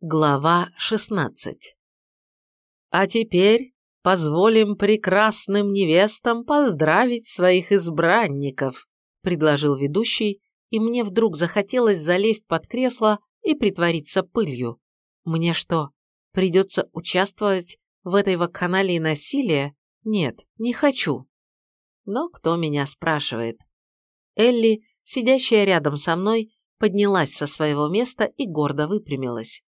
Глава 16 А теперь позволим прекрасным невестам поздравить своих избранников, предложил ведущий, и мне вдруг захотелось залезть под кресло и притвориться пылью. Мне что, придется участвовать в этой вакханалии насилия? Нет, не хочу. Но кто меня спрашивает? Элли, сидящая рядом со мной, поднялась со своего места и гордо выпрямилась.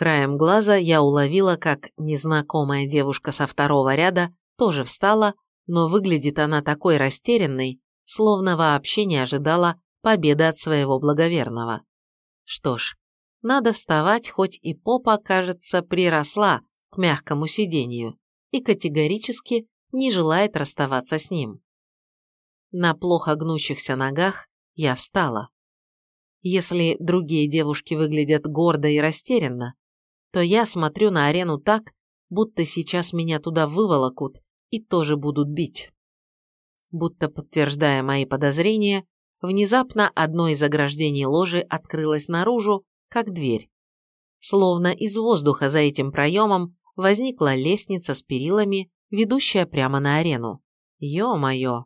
Краем глаза я уловила, как незнакомая девушка со второго ряда тоже встала, но выглядит она такой растерянной, словно вообще не ожидала победы от своего благоверного. Что ж, надо вставать, хоть и попа, кажется, приросла к мягкому сидению и категорически не желает расставаться с ним. На плохо гнущихся ногах я встала. Если другие девушки выглядят гордо и растерянно, то я смотрю на арену так, будто сейчас меня туда выволокут и тоже будут бить. Будто подтверждая мои подозрения, внезапно одно из ограждений ложи открылось наружу, как дверь. Словно из воздуха за этим проемом возникла лестница с перилами, ведущая прямо на арену. Ё-моё!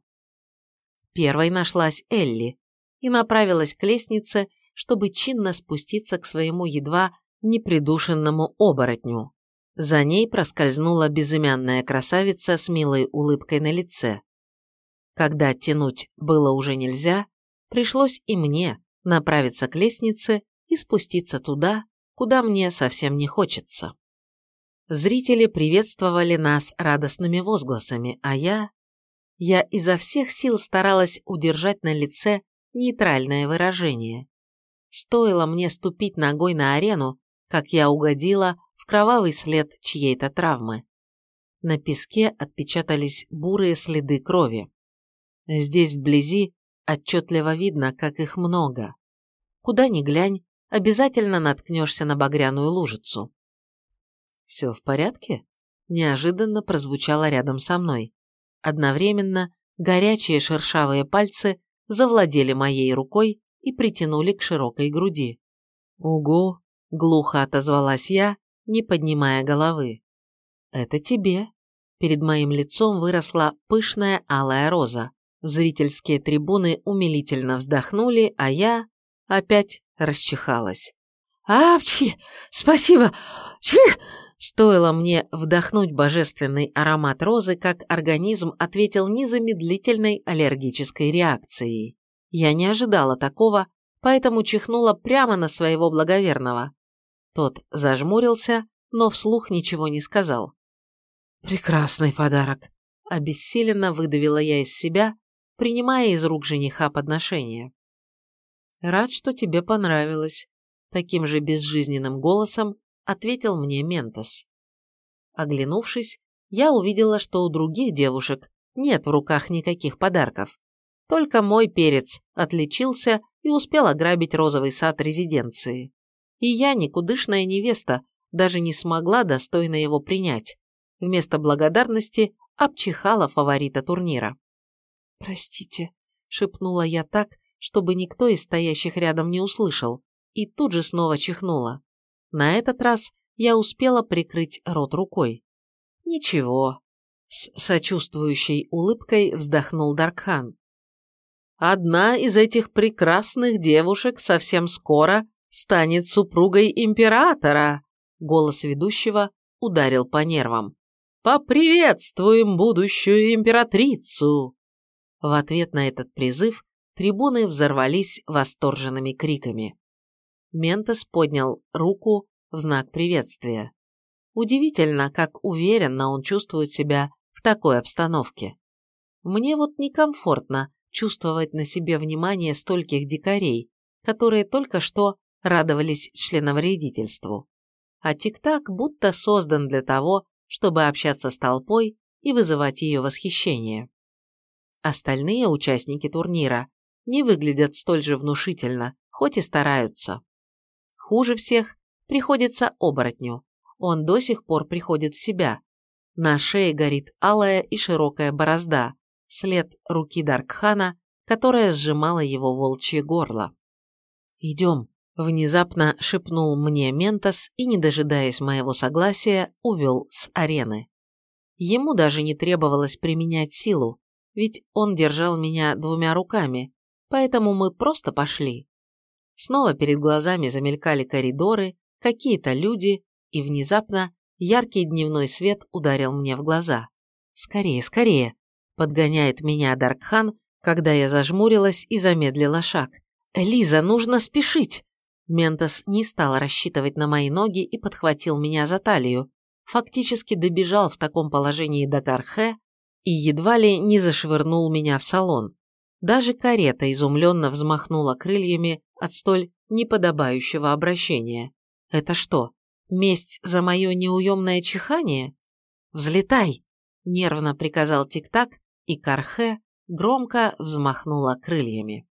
Первой нашлась Элли и направилась к лестнице, чтобы чинно спуститься к своему едва непридушенному оборотню. За ней проскользнула безымянная красавица с милой улыбкой на лице. Когда тянуть было уже нельзя, пришлось и мне направиться к лестнице и спуститься туда, куда мне совсем не хочется. Зрители приветствовали нас радостными возгласами, а я... Я изо всех сил старалась удержать на лице нейтральное выражение. Стоило мне ступить ногой на арену, как я угодила в кровавый след чьей-то травмы. На песке отпечатались бурые следы крови. Здесь вблизи отчетливо видно, как их много. Куда ни глянь, обязательно наткнешься на багряную лужицу. «Все в порядке?» – неожиданно прозвучало рядом со мной. Одновременно горячие шершавые пальцы завладели моей рукой и притянули к широкой груди. «Угу!» Глухо отозвалась я, не поднимая головы. «Это тебе». Перед моим лицом выросла пышная алая роза. Зрительские трибуны умилительно вздохнули, а я опять расчихалась. «Апчи! Спасибо! Чи!» Стоило мне вдохнуть божественный аромат розы, как организм ответил незамедлительной аллергической реакцией. Я не ожидала такого, поэтому чихнула прямо на своего благоверного. Тот зажмурился, но вслух ничего не сказал. «Прекрасный подарок!» – обессиленно выдавила я из себя, принимая из рук жениха подношение. «Рад, что тебе понравилось», – таким же безжизненным голосом ответил мне Ментос. Оглянувшись, я увидела, что у других девушек нет в руках никаких подарков. Только мой перец отличился и успел ограбить розовый сад резиденции и я, никудышная невеста, даже не смогла достойно его принять. Вместо благодарности обчихала фаворита турнира. «Простите», — шепнула я так, чтобы никто из стоящих рядом не услышал, и тут же снова чихнула. На этот раз я успела прикрыть рот рукой. «Ничего», — с сочувствующей улыбкой вздохнул Даркхан. «Одна из этих прекрасных девушек совсем скоро станет супругой императора!» Голос ведущего ударил по нервам. «Поприветствуем будущую императрицу!» В ответ на этот призыв трибуны взорвались восторженными криками. Ментос поднял руку в знак приветствия. Удивительно, как уверенно он чувствует себя в такой обстановке. Мне вот некомфортно чувствовать на себе внимание стольких дикарей, которые только что радовались членовредительству. А ТикТак будто создан для того, чтобы общаться с толпой и вызывать ее восхищение. Остальные участники турнира не выглядят столь же внушительно, хоть и стараются. Хуже всех приходится оборотню. Он до сих пор приходит в себя. На шее горит алая и широкая борозда, след руки Даркхана, которая сжимала его волчье горло. «Идем», Внезапно шепнул мне Ментос и, не дожидаясь моего согласия, увел с арены. Ему даже не требовалось применять силу, ведь он держал меня двумя руками, поэтому мы просто пошли. Снова перед глазами замелькали коридоры, какие-то люди, и внезапно яркий дневной свет ударил мне в глаза. «Скорее, скорее!» – подгоняет меня Даркхан, когда я зажмурилась и замедлила шаг. «Элиза, нужно спешить!» Ментос не стал рассчитывать на мои ноги и подхватил меня за талию, фактически добежал в таком положении до Кархе и едва ли не зашвырнул меня в салон. Даже карета изумленно взмахнула крыльями от столь неподобающего обращения. Это что, месть за мое неуемное чихание? «Взлетай!» – нервно приказал Тик-Так, и Кархе громко взмахнула крыльями.